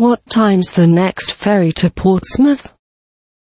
What time's the next ferry to Portsmouth?